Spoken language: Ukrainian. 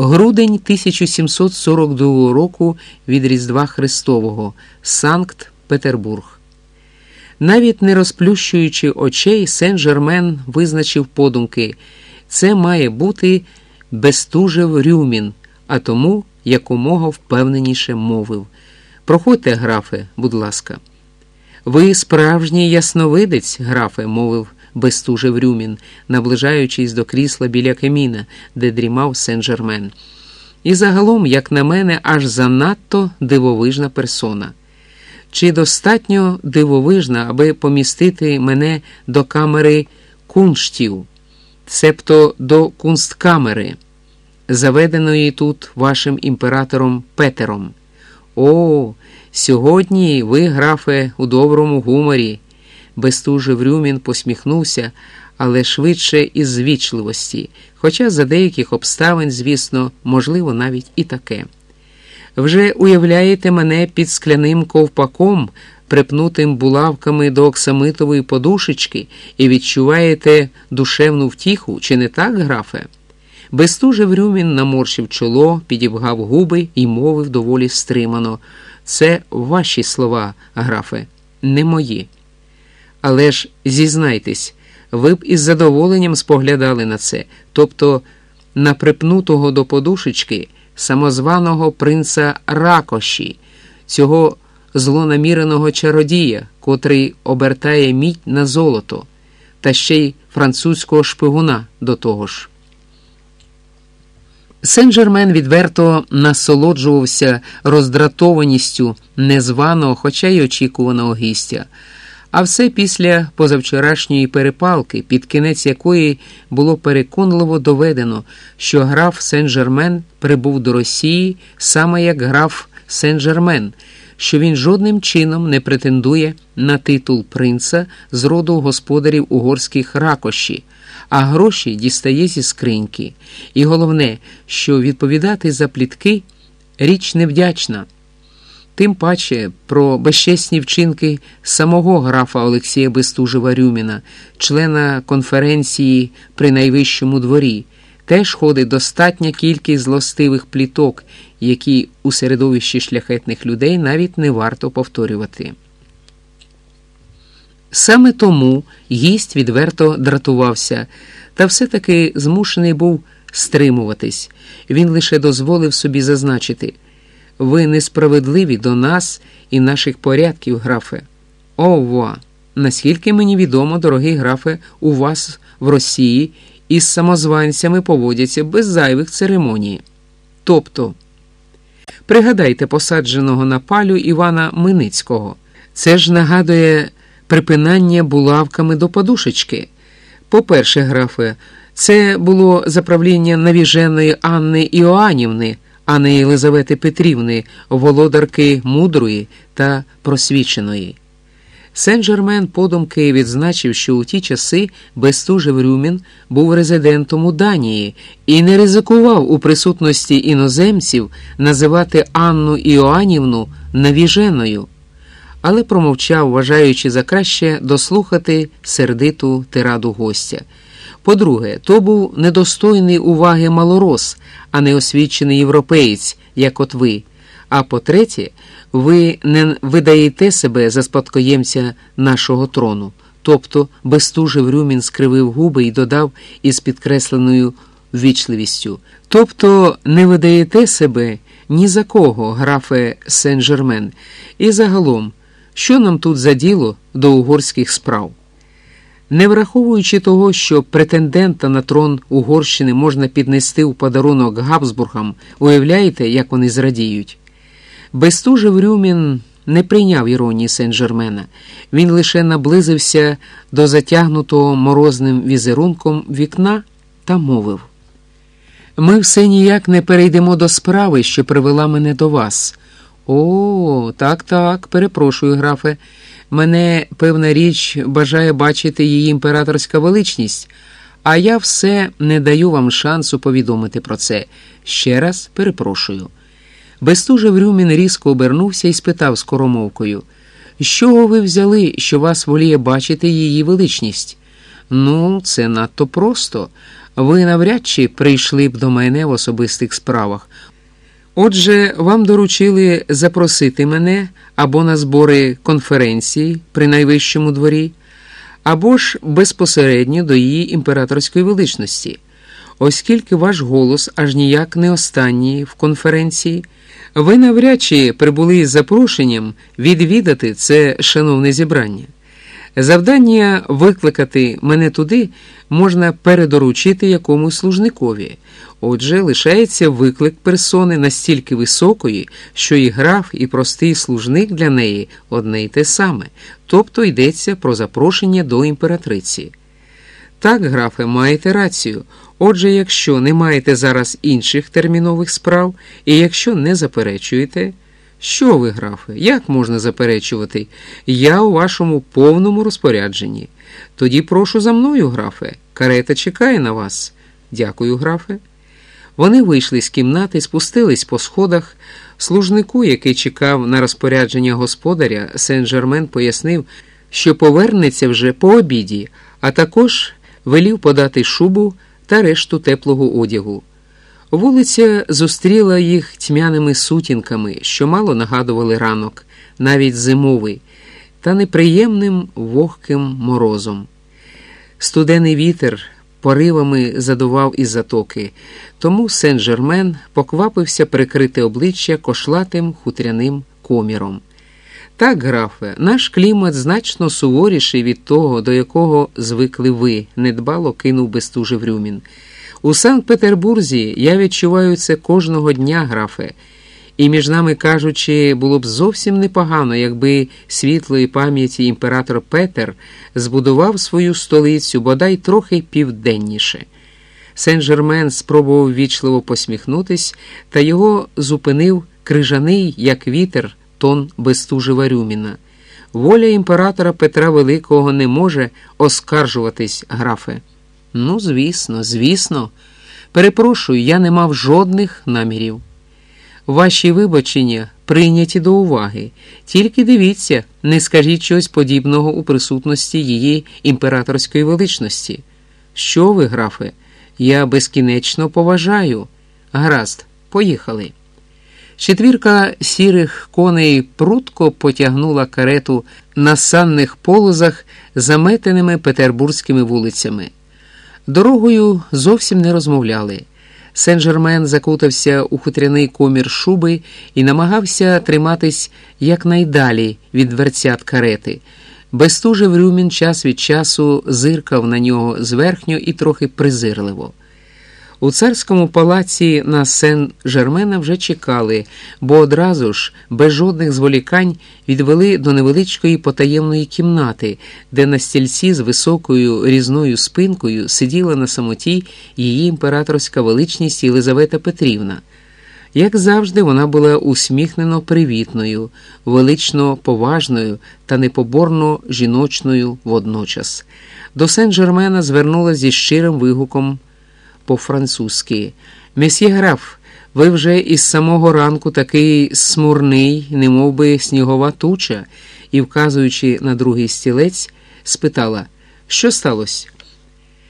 Грудень 1742 року від Різдва Христового, Санкт Петербург. Навіть не розплющуючи очей, Сен-Жермен визначив подумки це має бути Бестужев Рюмін, а тому якомога впевненіше мовив. Проходьте, графе, будь ласка. Ви справжній ясновидець, графе, мовив Бестужев Рюмін, наближаючись до крісла біля каміна, де дрімав Сен-Жермен. І загалом, як на мене, аж занадто дивовижна персона. Чи достатньо дивовижна, аби помістити мене до камери кунштів, цебто до кунсткамери, заведеної тут вашим імператором Петером? О, сьогодні ви, графе, у доброму гуморі. Бестужев Рюмін посміхнувся, але швидше із звічливості, хоча за деяких обставин, звісно, можливо, навіть і таке. Вже уявляєте мене під скляним ковпаком, припнутим булавками до оксамитової подушечки, і відчуваєте душевну втіху, чи не так, графе? Бестужев Рюмін наморщив чоло, підібгав губи і мовив доволі стримано. Це ваші слова, графе, не мої. Але ж зізнайтесь, ви б із задоволенням споглядали на це, тобто на припнутого до подушечки самозваного принца Ракоші, цього злонаміреного чародія, котрий обертає мідь на золото, та ще й французького шпигуна до того ж. Сен-Жермен відверто насолоджувався роздратованістю незваного, хоча й очікуваного гістя. А все після позавчорашньої перепалки, під кінець якої було переконливо доведено, що граф Сен-Жермен прибув до Росії саме як граф Сен-Жермен, що він жодним чином не претендує на титул принца з роду господарів угорських ракоші, а гроші дістає зі скриньки. І головне, що відповідати за плітки річ невдячна. Тим паче про безчесні вчинки самого графа Олексія Бестужева Рюміна, члена конференції при найвищому дворі, теж ходить достатня кількість злостивих пліток, які у середовищі шляхетних людей навіть не варто повторювати. Саме тому гість відверто дратувався, та все-таки змушений був стримуватись. Він лише дозволив собі зазначити. Ви несправедливі до нас і наших порядків, графе. Ова! Наскільки мені відомо, дорогий графе, у вас в Росії із самозванцями поводяться без зайвих церемоній. Тобто, пригадайте посадженого на палю Івана Миницького. Це ж нагадує припинання булавками до подушечки. По-перше, графе, це було заправління навіженої Анни Іоанівни а не Єлизавети Петрівни, володарки мудрої та просвіченої. Сен-Жермен подумки відзначив, що у ті часи Бестужев Рюмін був резидентом у Данії і не ризикував у присутності іноземців називати Анну Іоанівну навіженою, але промовчав, вважаючи за краще дослухати сердиту тираду гостя. По-друге, то був недостойний уваги малорос, а не освічений європеєць, як от ви. А по-третє, ви не видаєте себе за спадкоємця нашого трону. Тобто Бестужев Рюмін скривив губи і додав із підкресленою ввічливістю. Тобто не видаєте себе ні за кого, графе Сен-Жермен, і загалом, що нам тут за діло до угорських справ? Не враховуючи того, що претендента на трон Угорщини можна піднести у подарунок Габсбургам, уявляєте, як вони зрадіють? Бестужев Рюмін не прийняв іронії Сен-Жермена, він лише наблизився до затягнутого морозним візерунком вікна та мовив: Ми все ніяк не перейдемо до справи, що привела мене до вас. О, так, так, перепрошую, графе. Мене, певна річ, бажає бачити її імператорська величність, а я все не даю вам шансу повідомити про це. Ще раз перепрошую. Бестужев Рюмін різко обернувся і спитав скоромовкою, з чого ви взяли, що вас воліє бачити її величність? Ну, це надто просто. ви навряд чи прийшли б до мене в особистих справах. Отже, вам доручили запросити мене або на збори конференції при найвищому дворі, або ж безпосередньо до її імператорської величності, оскільки ваш голос аж ніяк не останній в конференції. Ви навряд чи прибули з запрошенням відвідати це шановне зібрання. Завдання викликати мене туди можна передоручити якомусь служникові. Отже, лишається виклик персони настільки високої, що і граф, і простий служник для неї одне й те саме, тобто йдеться про запрошення до імператриці. Так, графе, маєте рацію. Отже, якщо не маєте зараз інших термінових справ, і якщо не заперечуєте, що ви, графе, як можна заперечувати? Я у вашому повному розпорядженні. Тоді прошу за мною, графе. Карета чекає на вас. Дякую, графе. Вони вийшли з кімнати, спустились по сходах. Служнику, який чекав на розпорядження господаря, Сен-Жермен пояснив, що повернеться вже по обіді, а також велів подати шубу та решту теплого одягу. Вулиця зустріла їх тьмяними сутінками, що мало нагадували ранок, навіть зимовий, та неприємним вогким морозом. Студений вітер поривами задував із затоки, тому Сен-Жермен поквапився прикрити обличчя кошлатим хутряним коміром. Так, графе, наш клімат значно суворіший від того, до якого звикли ви, недбало кинув Бестужев Рюмін. У Санкт-Петербурзі я відчуваю це кожного дня, графе, і між нами кажучи, було б зовсім непогано, якби світлої пам'яті імператор Петер збудував свою столицю бодай трохи південніше. Сен-Жермен спробував вічливо посміхнутись, та його зупинив крижаний, як вітер, тон Бестужева Рюміна. Воля імператора Петра Великого не може оскаржуватись, графе. Ну, звісно, звісно. Перепрошую, я не мав жодних намірів. Ваші вибачення прийняті до уваги. Тільки дивіться, не скажіть щось подібного у присутності її імператорської величності. Що ви, графе? Я безкінечно поважаю. Гаразд, поїхали. Четвірка сірих коней прутко потягнула карету на санних полозах, заметеними петербурзькими вулицями. Дорогою зовсім не розмовляли. Сен-Жермен закутався у хутряний комір шуби і намагався триматись якнайдалі від дверцят карети. Безтужив Рюмін час від часу зиркав на нього зверхньо і трохи презирливо. У царському палаці на Сен-Жермена вже чекали, бо одразу ж, без жодних зволікань, відвели до невеличкої потаємної кімнати, де на стільці з високою різною спинкою сиділа на самоті її імператорська величність Єлизавета Петрівна. Як завжди, вона була усміхнено привітною, велично поважною та непоборно жіночною водночас. До Сен-Жермена звернулася зі щирим вигуком по-французьки. Месьє граф, ви вже із самого ранку такий смурний, немов би снігова туча, і, вказуючи на другий стілець, спитала, що сталося?